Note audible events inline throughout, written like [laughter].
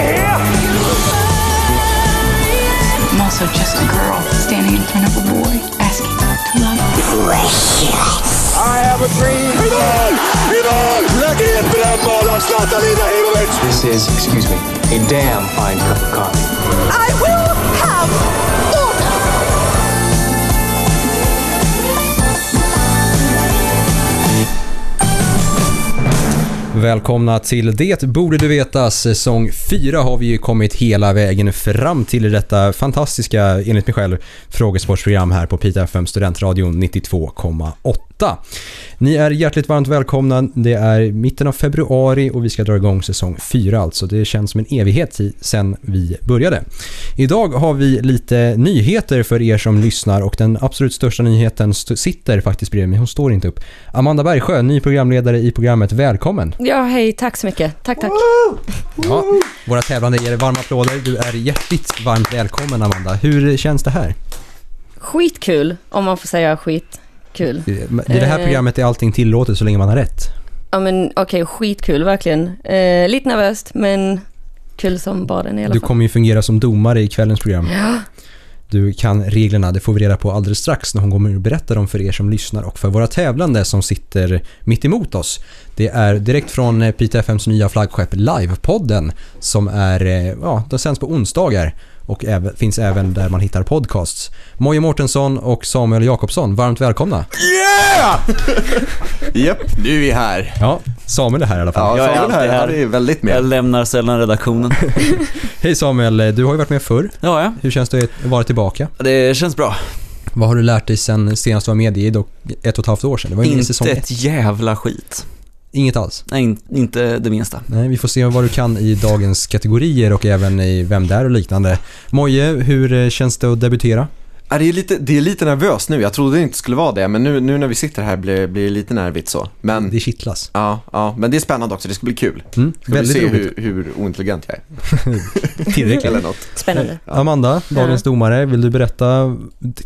you're here! I'm also just a girl standing in front of a boy asking to love. I have a dream. Idag! Idag! Lägg in brännboll av Zlatan Ibrahimovic! This is, excuse me, a damn fine cup of coffee. I will have Välkomna till Det borde du veta. Säsong 4 har vi ju kommit hela vägen fram till detta fantastiska, enligt mig själv, frågesportsprogram här på Pita FM Studentradion 92,8. Ni är hjärtligt varmt välkomna. Det är mitten av februari och vi ska dra igång säsong 4 alltså. Det känns som en evighet sen vi började. Idag har vi lite nyheter för er som lyssnar och den absolut största nyheten sitter faktiskt bredvid mig. Hon står inte upp. Amanda Bergsjö, ny programledare i programmet. Välkommen! Ja, hej, tack så mycket. Tack, tack. Ja, våra tävlande ger varma applåder. Du är hjärtligt varmt välkommen Amanda. Hur känns det här? Skitkul, om man får säga skitkul. I det här Eh. programmet är allting tillåtet så länge man har rätt. Ja men okej, skitkul verkligen. Eh, lite nervöst, men kul som bara den i alla Du fall. kommer ju fungera som domare i kvällens program. Ja, Du kan reglerna, det får vi reda på alldeles strax när hon kommer och berättar dem för er som lyssnar och för våra tävlande som sitter mitt emot oss. Det är direkt från eh, Pita FMs nya flaggskepp Livepodden som är, eh, ja, den sänds på onsdagar och även, finns även där man hittar podcasts. Moje Mårtensson och Samuel Jakobsson, varmt välkomna. Yeah! [laughs] Japp, nu är vi här. Ja, Samuel är här i alla fall. Ja, Jag är alltid här. här. Är väldigt Jag med. lämnar sällan redaktionen. [laughs] Hej Samuel, du har ju varit med förr. Ja, ja. Hur känns det att vara tillbaka? Det känns bra. Vad har du lärt dig sen senast du var med i ett och ett halvt år sedan? Det var ju Inte säsong ett. ett jävla skit. Inget alls. Nej, in, inte det minsta. Nej, vi får se vad du kan i dagens kategorier och även i Vem där och liknande. Moje, hur eh, känns det att debutera? Det, är lite, det är lite nervöst nu. Jag trodde det inte skulle vara det, men nu, nu när vi sitter här blir, blir det lite nervigt så. Men, Det kittlas. ja, ja, men det är spännande också. Det ska bli kul. Mm, Ska vi väldigt se hur, hur ointelligent jag är. [laughs] Tillräckligt. Eller något. spännande. Amanda, dagens domare, vill du berätta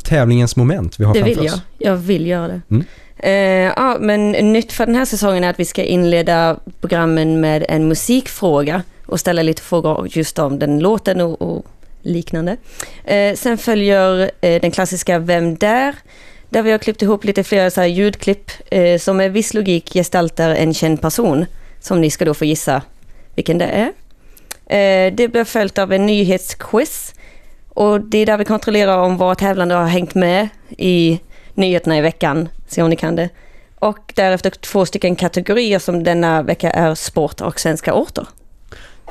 tävlingens moment vi har Det framför vill oss? jag. Jag vill göra det. Mm. Eh, ja, men nytt för den här säsongen är att vi ska inleda programmen med en musikfråga och ställa lite frågor just om den låten och, och liknande. Eh, sen följer eh, den klassiska Vem där? Där vi har klippt ihop lite fler så här ljudklipp eh, som med viss logik gestaltar en känd person som ni ska då få gissa vilken det är. Eh, det blir följt av en nyhetsquiz och det är där vi kontrollerar om våra tävlande har hängt med i nyheterna i veckan. Se om ni kan det. Och därefter två stycken kategorier som denna vecka är sport och svenska orter.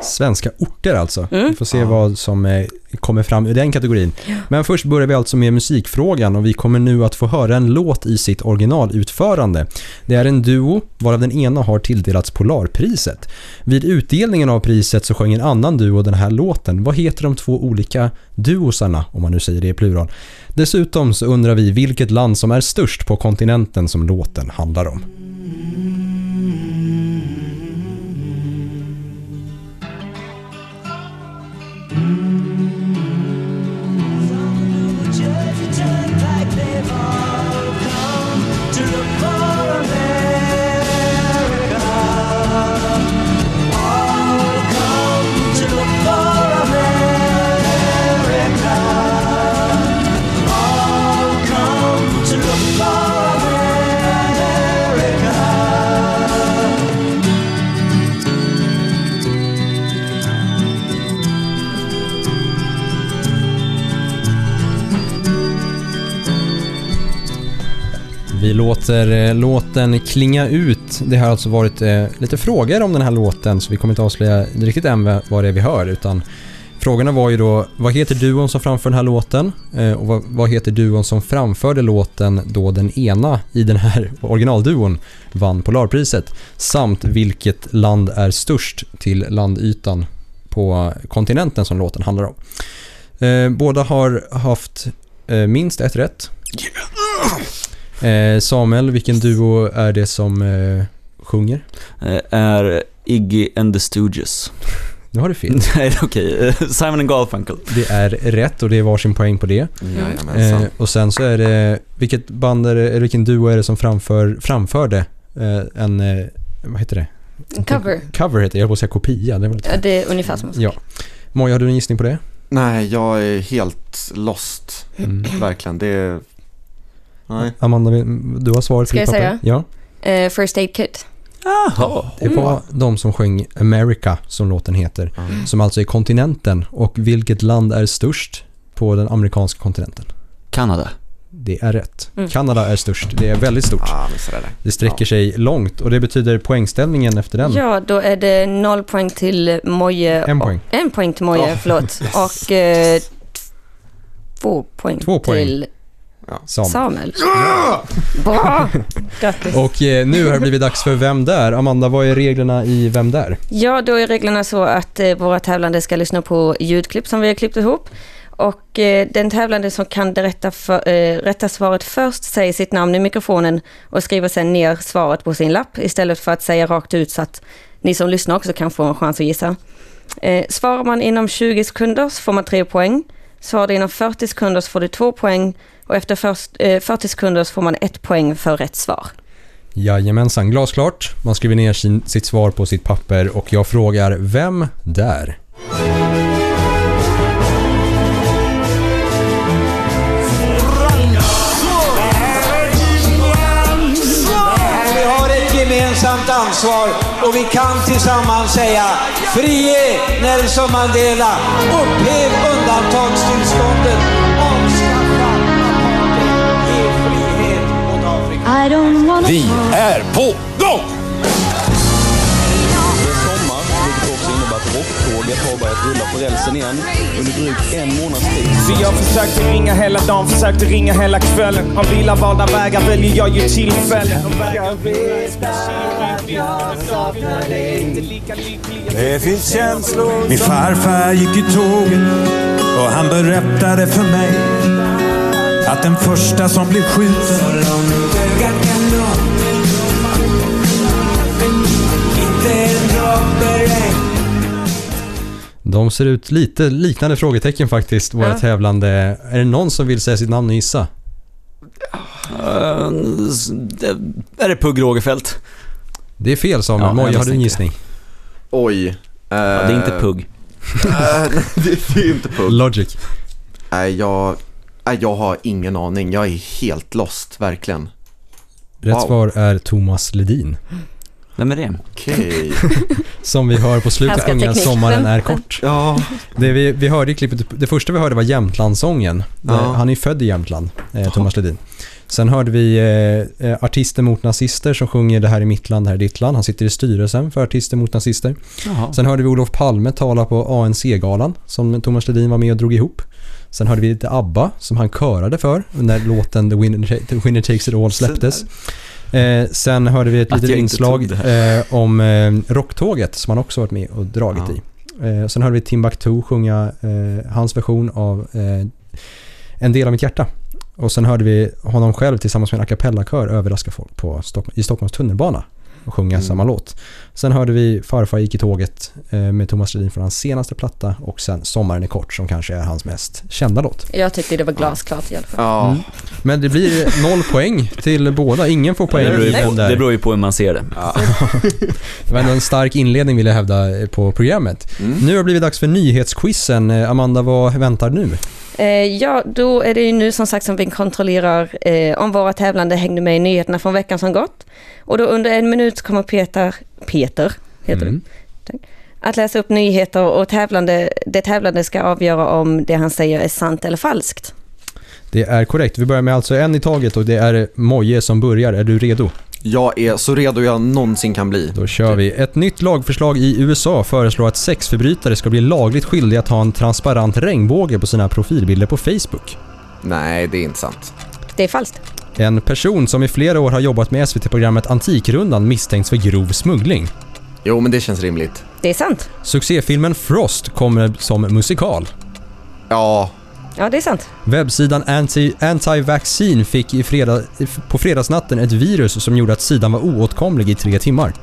Svenska orter alltså. Mm. Vi får se vad som kommer fram ur den kategorin. Men först börjar vi alltså med musikfrågan och vi kommer nu att få höra en låt i sitt originalutförande. Det är en duo varav den ena har tilldelats Polarpriset. Vid utdelningen av priset så sjöng en annan duo den här låten. Vad heter de två olika duosarna, om man nu säger det i plural? Dessutom så undrar vi vilket land som är störst på kontinenten som låten handlar om. Låter eh, låten klinga ut. Det har alltså varit eh, lite frågor om den här låten så vi kommer inte avslöja riktigt än vad det är vi hör utan frågorna var ju då vad heter duon som framför den här låten eh, och vad, vad heter duon som framförde låten då den ena i den här [laughs] originalduon vann Polarpriset samt vilket land är störst till landytan på kontinenten som låten handlar om. Eh, båda har haft eh, minst ett rätt. Eh, Samuel, vilken duo är det som eh, sjunger? Eh, Är Iggy and the Stooges. [laughs] Nu har du fel. [laughs] Nej, okej. [laughs] Simon and Garfunkel. Det är rätt och det är varsin poäng på det. Jajamensan. Eh, och sen så är det, vilket band är det, eller vilken duo är det som framför, framförde eh, en, eh, vad heter det? En cover. Cover heter det, jag höll på att säga kopia. Det är väl Ja, det är ungefär som Ja. Moja, har du en gissning på det? Nej, jag är helt lost. Mm. Verkligen, det är... Nej. Amanda, du har svaret Ska jag papper. säga? Ja. Eh, First Aid Kit. Jaha. Det var de som sjöng America, som låten heter. Som alltså är kontinenten. Och vilket land är störst på den amerikanska kontinenten? Kanada. Det är rätt. Mm. Kanada är störst. Det är väldigt stort. Ja, sådär där. Det sträcker sig långt och det betyder poängställningen efter den. Ja, då är det noll poäng till Moje. En poäng. En poäng till Moje, Ja. förlåt. [laughs] Och eh, två poäng Två poäng. till Samuel. Samuel. Bra! [laughs] Grattis. Och eh, nu har det blivit dags för Vem där? Amanda, vad är reglerna i Vem där? Ja, då är reglerna så att eh, våra tävlande ska lyssna på ljudklipp som vi har klippt ihop. Och eh, den tävlande som kan det rätta, för, eh, rätta svaret först säger sitt namn i mikrofonen och skriver sen ner svaret på sin lapp istället för att säga rakt ut så att ni som lyssnar också kan få en chans att gissa. Eh, svarar man inom 20 sekunder så får man tre poäng. Svarar du inom 40 sekunder så får du två poäng och efter 40 eh, sekunder så får man ett poäng för rätt svar. Jajamensan, glasklart. Man skriver ner sin, sitt svar på sitt papper och jag frågar Vem där? Ansvar och vi kan tillsammans säga Frige Nelson Mandela, upphäv undantagstillståndet, avskaffa apartheid, ge frihet åt Afrika. Vi är på gång! Rocktåget har börjat rulla på rälsen igen under drygt en månads tid. Så jag försökte ringa hela dagen, försökte ringa hela kvällen. Av illa valda vägar väljer jag ju tillfällen. Det finns känslor Min farfar gick i tåget och han berättade för mig att den första som blev skjuten De ser ut lite liknande frågetecken faktiskt, våra Ja. tävlande. Är det någon som vill säga sitt namn och gissa? Uh, det, är det Pugh Rogefeldt? Det är fel Samuel. Ja, jag har du en gissning? Oj. Ja, det är inte Pugh. nej, [laughs] det det är inte Pugh. Logic. Nej, jag, nej, jag har ingen aning. Jag är helt lost, verkligen. Rätt Wow. svar är Thomas Ledin. Vem är det? Okej. [laughs] Som vi hör på slutet sjunga. Sommaren är kort. Ja. Det vi, vi hörde i klippet, det första vi hörde var Jämtlandssången. Ja. Eh, Han är född i Jämtland, eh, Thomas Ledin. Sen hörde vi eh, eh, Artister mot nazister som sjunger Det här är mitt land, det här är ditt land. Han sitter i styrelsen för Artister mot nazister. Jaha. Sen hörde vi Olof Palme tala på ANC-galan som Thomas Ledin var med och drog ihop. Sen hörde vi lite ABBA som han körade för när låten The Winner, The Winner Takes It All släpptes. Eh, sen hörde vi ett litet inslag eh, om eh, Rocktåget som han också varit med och dragit Ja. i. Eh, sen hörde vi Timbuktu sjunga eh, hans version av eh, En del av mitt hjärta. Och sen hörde vi honom själv tillsammans med en a cappella-kör överraska folk på Stock- i Stockholms tunnelbana och sjunga Mm. samma låt. Sen hörde vi Farfar gick i tåget eh, med Thomas Ledin från hans senaste platta och sen Sommaren är kort som kanske är hans mest kända låt. Jag tyckte det var glasklart i alla fall. Ja. Mm. Men det blir noll poäng till båda. Ingen får poäng Det beror, på, den där. det beror ju på hur man ser det. Det var ändå en stark inledning vill jag hävda på programmet. Mm. Nu har det blivit dags för nyhetsquizen. Eh, Amanda, vad väntar nu? Eh, ja, då är det ju nu som sagt som vi kontrollerar eh, om våra tävlande hängde med i nyheterna från veckan som gått. Och då under en minut kommer Peter, Peter heter Mm. det, att läsa upp nyheter och tävlande, det tävlande ska avgöra om det han säger är sant eller falskt. Det är korrekt. Vi börjar med alltså en i taget och det är Moje som börjar. Är du redo? Jag är så redo jag någonsin kan bli. Då kör vi. Ett nytt lagförslag i USA föreslår att sexförbrytare ska bli lagligt skyldiga att ha en transparent regnbåge på sina profilbilder på Facebook. Nej, det är inte sant. Det är falskt. En person som i flera år har jobbat med SVT-programmet Antikrundan misstänks för grov smuggling. Jo, men det känns rimligt. Det är sant. Succéfilmen Frost kommer som musikal. Ja, Ja, det är sant. Webbsidan Anti- Anti-Vaccine fick i fredag, på fredagsnatten ett virus som gjorde att sidan var oåtkomlig i tre timmar.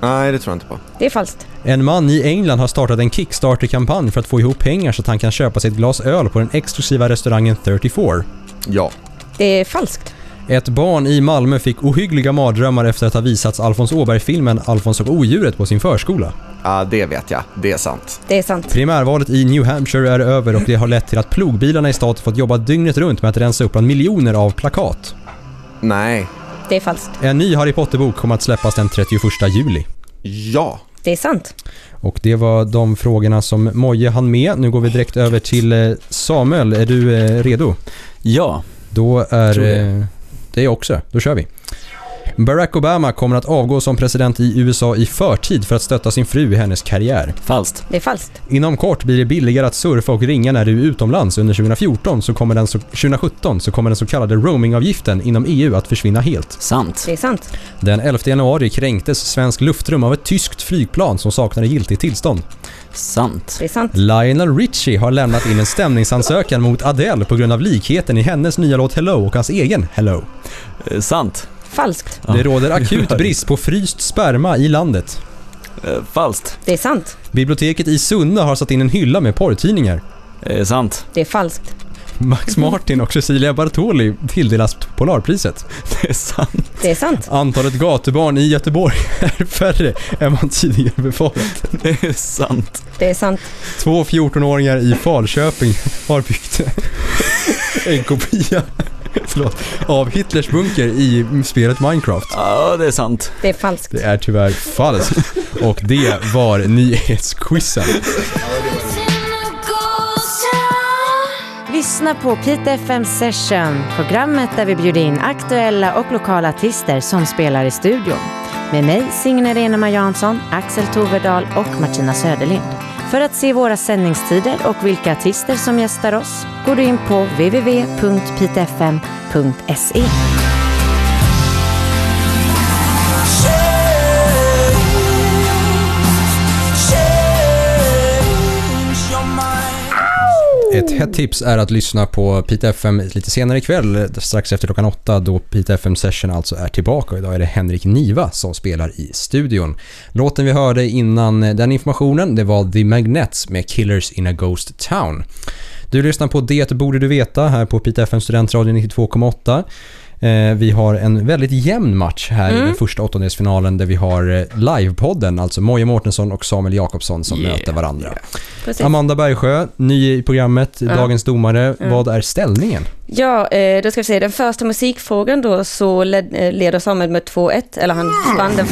nej det tror jag inte på. Det är falskt. En man i England har startat en Kickstarter-kampanj för att få ihop pengar så att han kan köpa sig ett glas öl på den exklusiva restaurangen 34. Ja. Det är falskt. Ett barn i Malmö fick ohyggliga mardrömmar efter att ha visats Alfons Åberg-filmen Alfons och odjuret på sin förskola. Ja, det vet jag. Det är sant. Det är sant. Primärvalet i New Hampshire är över och det har lett till att plogbilarna i staten fått jobba dygnet runt med att rensa upp bland miljoner av plakat. Nej. Det är falskt. En ny Harry Potter-bok kommer att släppas den 31 juli. Ja. Det är sant. Och det var de frågorna som Moje hann med. Nu går vi direkt över till eh, Samuel. Är du eh, redo? Ja. Då är det. eh, det är också. Då kör vi. Barack Obama kommer att avgå som president i USA i förtid för att stötta sin fru i hennes karriär. Falskt. Det är falskt. Inom kort blir det billigare att surfa och ringa när du är utomlands. Under 2014 så kommer den så, 2017 så kommer den så kallade roamingavgiften inom EU att försvinna helt. Sant. Det är sant. Den 11 januari kränktes svensk luftrum av ett tyskt flygplan som saknade giltigt tillstånd. Sant. Det är sant. Lionel Richie har lämnat in en stämningsansökan mot Adele på grund av likheten i hennes nya låt Hello och hans egen Hello. Eh, sant. Falskt. Det råder akut [laughs] brist på fryst sperma i landet. Eh, falskt. Det är sant. Biblioteket i Sunne har satt in en hylla med porrtidningar. Eh, sant. Det är falskt. Max Martin och Cecilia Bartoli tilldelas Polarpriset. [laughs] Det är sant. Det är sant. Antalet gatubarn i Göteborg [laughs] är färre än man tidigare befarat. Det är sant. Det är sant. Två 14-åringar i Falköping har byggt en kopia [laughs] förlåt, av Hitlers bunker i spelet Minecraft. Ja, det är sant. Det är falskt. Det är tyvärr falskt. Och det var nyhetsquizen. Lyssna på Pite FM Session, programmet där vi bjuder in aktuella och lokala artister som spelar i studion. Med mig, Signe Renema Jansson, Axel Toverdal och Martina Söderlind. För att se våra sändningstider och vilka artister som gästar oss går du in på www.pitefm.se. Ett hett tips är att lyssna på Pite FM lite senare ikväll, strax efter klockan åtta, då Pite FM Session alltså är tillbaka. Och idag är det Henrik Niva som spelar i studion. Låten vi hörde innan den informationen, det var The Magnets med Killers in a Ghost Town. Du lyssnar på Det borde du veta här på Pite FM Studentradio 92,8. Eh, Vi har en väldigt jämn match här i Mm. den första åttondelsfinalen där vi har eh, livepodden, alltså Moje Mårtensson och Samuel Jakobsson som Yeah. möter varandra. Precis. Amanda Bergsjö, ny i programmet, Ja. dagens domare. Mm. Vad är ställningen? Ja, eh, då ska vi se. Den första musikfrågan då så led, leder Samuel med 2-1. Eller han vann den.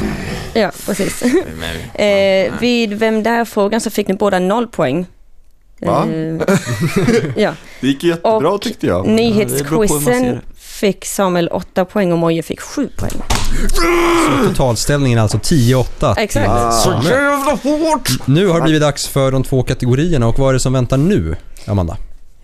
Ja, precis. [laughs] vid Vem där-frågan så fick ni båda noll poäng. Va? [laughs] Ja. Det gick jättebra tyckte jag. Nyhetsquizen fick Samuel 8 poäng och Moje fick 7 poäng. Så totalställningen är alltså 10-8 till Exakt. Ah. Samuel. jävla hårt! Nu har det blivit dags för de två kategorierna och vad är det som väntar nu, Amanda?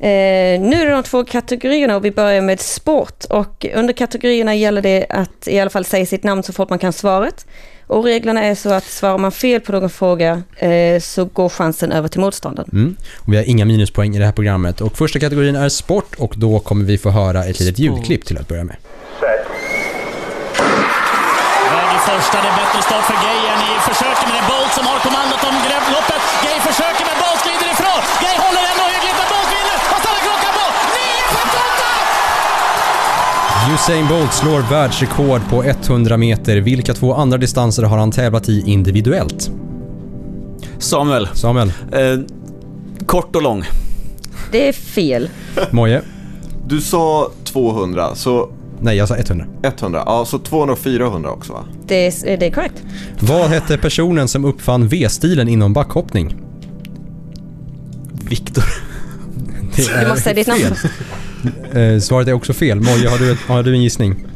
Eh, nu är det de två kategorierna och vi börjar med sport. Och under kategorierna gäller det att i alla fall säga sitt namn så fort man kan svaret. Och reglerna är så att svarar man fel på någon fråga eh, så går chansen över till motståndaren. Mm. Vi har inga minuspoäng i det här programmet. Och första kategorin är sport och då kommer vi få höra ett litet ljudklipp till att börja med. I första, det är bättre start för Gay än i försöket, men det Bolt som har kommandot om loppet. Gay försöker, men Usain Bolt slår världsrekord på 100 meter. Vilka två andra distanser har han tävlat i individuellt? Samuel. Samuel. Eh, kort och lång. Det är fel. Moje? Du sa 200, så Nej, jag sa 100. 100. Ja, så 200 och 400 också va? Det är, det är korrekt. Vad hette personen som uppfann V-stilen inom backhoppning? Viktor. Det Du måste säga ditt namn. [laughs] Eh, svaret är också fel. Moje, har du, ett, har du en gissning?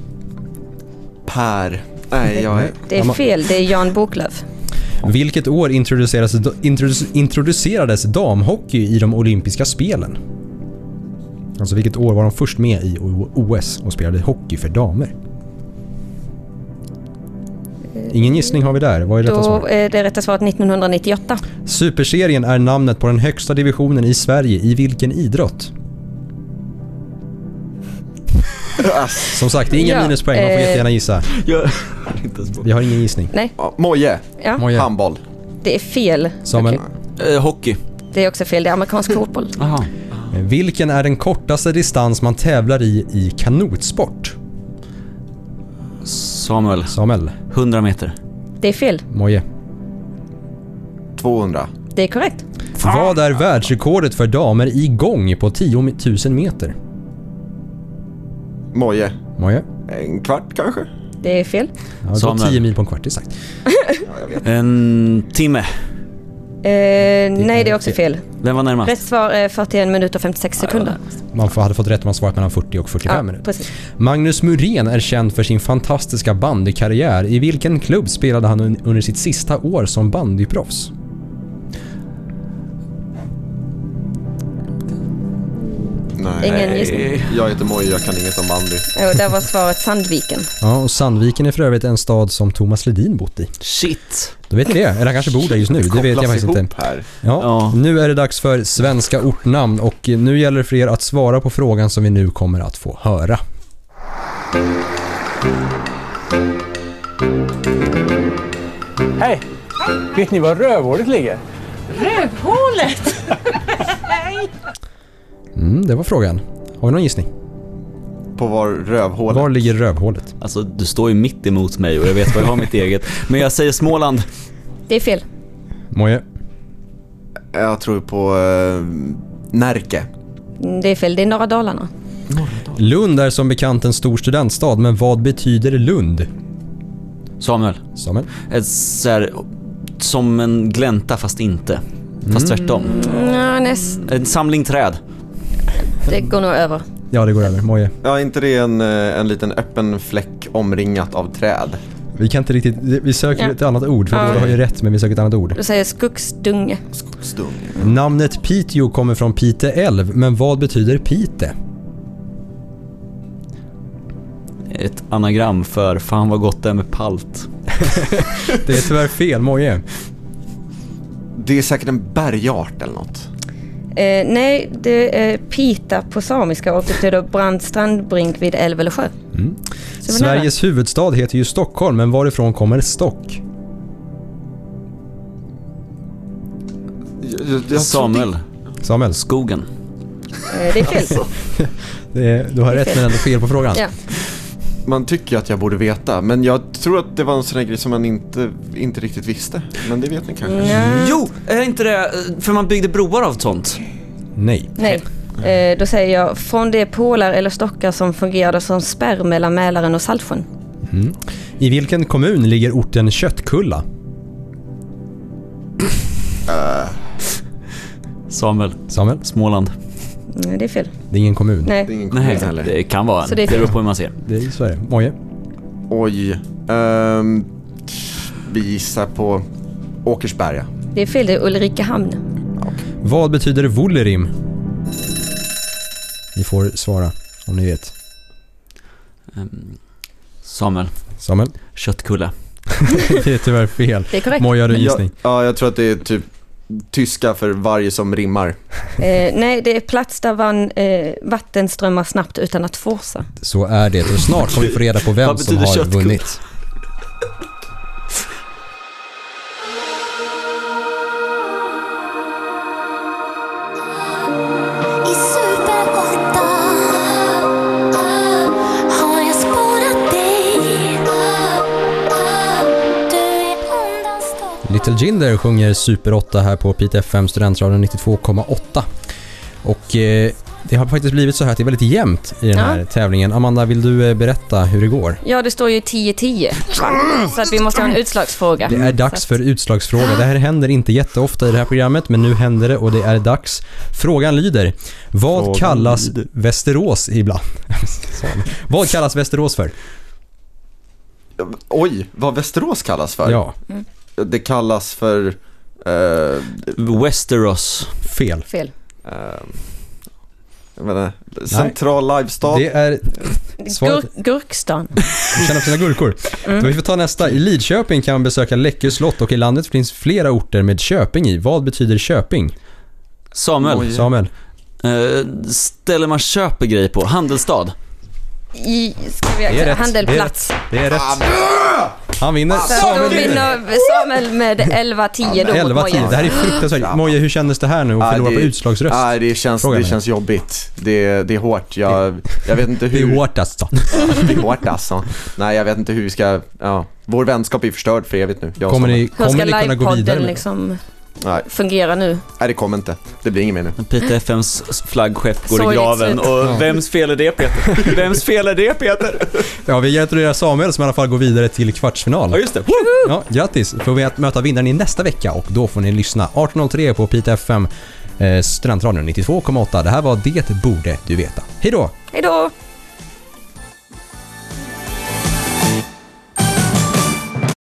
Per. Nej, jag är... Det är fel. Det är Jan Boklöv. Vilket år introducerades, introdu- introducerades damhockey i de olympiska spelen? Alltså vilket år var de först med i OS och spelade hockey för damer? Ingen gissning har vi där. Vad är rätta Då svar? är det rätta svaret 1998. Superserien är namnet på den högsta divisionen i Sverige. I vilken idrott? Som sagt, det är inga Ja, minuspoäng. Man får eh, jättegärna gissa. Jag... Vi har ingen gissning. Nej, Ja, Moje. ja. Moje. Handboll. det är fel. Samuel. Eh, hockey. Det är också fel. Det är amerikansk fotboll. Jaha. Vilken är den kortaste distans man tävlar i i kanotsport? Samuel. Samuel. 100 meter. Det är fel. Moje. 200. Det är korrekt. Vad är världsrekordet för damer i gång på 10 000 meter? Moje. Moje. En kvart kanske? Det är fel. Ja, det Samuel. var 10 mil på en kvart, det är sagt. En timme. Eh, nej, det är också fel. Vem var närmast? Rätt svar är 41 minuter och 56 sekunder. Man får- hade fått rätt om man svarat mellan 40 och 45 Ja, minuter. precis. Magnus Muren är känd för sin fantastiska bandykarriär. I vilken klubb spelade han un- under sitt sista år som bandyproffs? Nej. Ingen gissning. Jag heter Moje, jag kan inget om bandy. Jo, där var svaret Sandviken. Ja, och Sandviken är för övrigt en stad som Thomas Ledin bott i. Shit. Då vet ni det. Eller han kanske bor där just nu. Det vet jag faktiskt inte. här. Ja, Ja. nu är det dags för svenska ortnamn och nu gäller det för er att svara på frågan som vi nu kommer att få höra. Hej! Vet ni var rövhålet ligger? Rövhålet! [laughs] Mm, det var frågan. Har vi någon gissning? På var rövhålet? Var ligger rövhålet? Alltså, du står ju mitt emot mig och jag vet vad jag har mitt eget. Men jag säger Småland. Det är fel. Moje? Jag tror på uh, Närke. Mm, Det är fel. Det är norra Dalarna. Lund är som bekant en stor studentstad, men vad betyder Lund? Samuel. Samuel? Ett så här, som en glänta fast inte. Fast tvärtom. Ja, näst, En samling träd. Det går nog över. Ja, det går över. Moje? Ja, inte det en, eh, en liten öppen fläck omringat av träd? Vi kan inte riktigt... Vi söker Ja. ett annat ord, för Ja. båda har ju rätt, men vi söker ett annat ord. Du säger skogsdunge. Stung. Namnet Piteå kommer från Pite älv, men vad betyder Pite? Ett anagram för fan vad gott det är med palt. [laughs] Det är tyvärr fel, Moje. Det är säkert en bergart eller något. Eh, nej, det är pita på samiska och betyder brant strandbrink vid älv eller sjö. Mm. Var nära. Sveriges huvudstad heter ju Stockholm, men varifrån kommer Stock? Samuel. Samuel? Skogen. Eh, det är fel. [laughs] Det är, du har rätt, men ändå fel på frågan. Ja. Man tycker att jag borde veta, men jag tror att det var en sån här grej som man inte, inte riktigt visste. Men det vet ni kanske? Nej. Jo, är inte det för man byggde broar av sånt? Nej. Nej. Eh, då säger jag från de pålar eller stockar som fungerade som spärr mellan Mälaren och Saltsjön. Mm. I vilken kommun ligger orten Köttkulla? [laughs] Samuel. Samuel? Småland. Nej, det är fel. Det är ingen kommun. Det Nej. ingen kommun Nej, det kan vara en. Så Det, det är fel. beror på hur man ser. Det är så är det. Moje? Oj. Um, vi gissar på Åkersberga. Det är fel. Det är Ulrikehamn. Vad betyder Wollerim? Ni får svara om ni vet. Ehm, Samuel. Samuel? Köttkulle. [laughs] det är tyvärr fel. Det är korrekt. Moje, har du en Jag, gissning? ja, jag tror att det är typ tyska för varje som rimmar. Eh, nej, det är plats där van, eh, vatten strömmar snabbt utan att forsa. Så är det. Och snart kommer vi få reda på vem som har köttkulla? vunnit. Little Jinder sjunger Super 8 här på Pite FM Studentradion 92,8. Och eh, det har faktiskt blivit så här att det är väldigt jämnt i den Ja. här tävlingen. Amanda, vill du eh, berätta hur det går? Ja, det står ju 10-10. Så att vi måste ha en utslagsfråga. Det är dags för utslagsfråga. Det här händer inte jätteofta i det här programmet, men nu händer det och det är dags. Frågan lyder, vad Frågan kallas lyder. Västerås ibland? [laughs] vad kallas Västerås för? Oj, vad Västerås kallas för? Ja, Det kallas för... eh, Westeros. fel. Fel. eh, jag inte, central livestad. Det är svaret. Gur- Gurkstan. Känna sina gurkor. Mm. Då vi får ta nästa. I Lidköping kan man besöka Läckö slott och i landet finns flera orter med Köping i. Vad betyder Köping? Samuel. Oj. Samuel? Eh, ställer man köper grejer på. Handelsstad. I, ska vi, Det är rätt. handelplats. Det är rätt. Han vinner. Så då Samuel vinner. vinner Samuel med 11-10 då mot 11-10. Moje. Det här är fruktansvärt. Moje, hur kändes det här nu att förlora på utslagsröst? Nej, det känns, det mig. känns jobbigt. Det, det är hårt. Jag, jag vet inte Det hur... är hårt alltså. [laughs] Det är hårt alltså. Nej, jag vet inte hur vi ska... Ja. Vår vänskap är förstörd för evigt nu. Kommer ni, kommer ni kunna gå vidare med liksom Nej. fungera nu? Nej, det kommer inte. Det blir inget mer nu. Pite FMs flaggskepp går i Sorgligt graven slut. och vems fel är det Peter? [laughs] Vems fel är det Peter? Ja, vi gratulerar Samuel som i alla fall går vidare till kvartsfinal. Ja just det. Ja, grattis! Får vi att möta vinnaren i nästa vecka och då får ni lyssna 18.03 på Pita FM, eh, Studentradion 92,8. Det här var Det borde du veta. Hej då! Hej då!